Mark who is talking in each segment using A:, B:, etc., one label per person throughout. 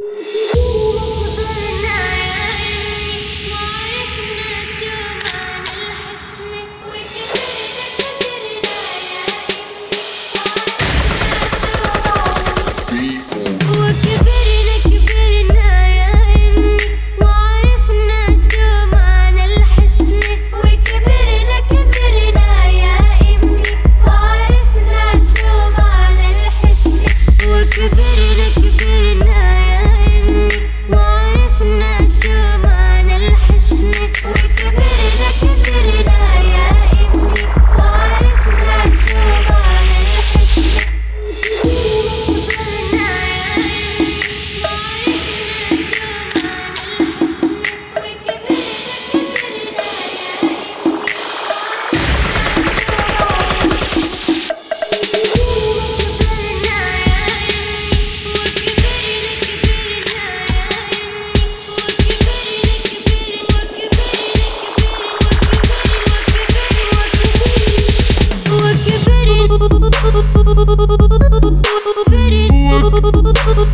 A: Yeah.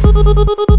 B: Boop boop boop boop boop boop.